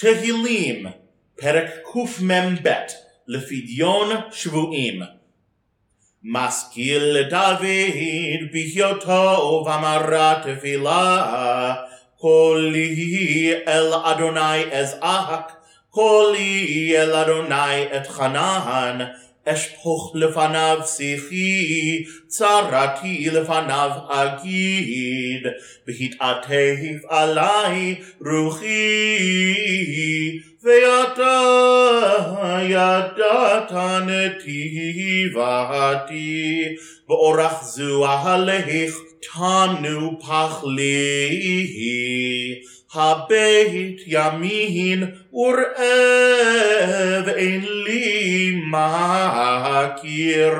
תהילים, פרק קמ"ב, לפדיון שבויים. משכיל דוד בהיותו במרת תפילה, קולי אל אדוני אזעק, קולי אל אדוני אתחנן, אשפוך לפניו שיחי, צרתי לפניו אגיד, והתעטף עלי רוחי, ידעת נתיבתי, באורח זו אהלך תנו פחלי. הבית ימין ורעב אין לי מכיר,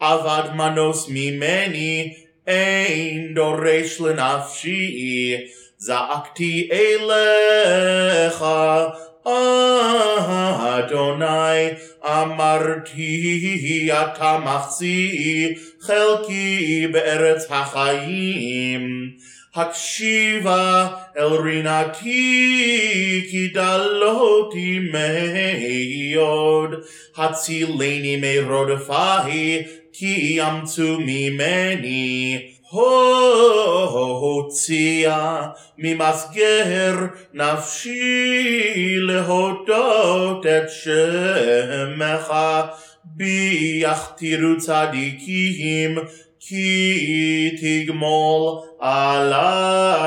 עבד מנוס ממני אין דורש לנפשי, זעקתי אליך Adonai Amarti Atamachsi Chelki Be'eretz Hachayim Hakshiva El Rinati Kidaloti Meyod. Hatzileni Meirodefahi Ki Yamtu Mimeni. Ho הוציאה ממסגר נפשי להודות את שמך. בי יכתירו צדיקים כי תגמול עליי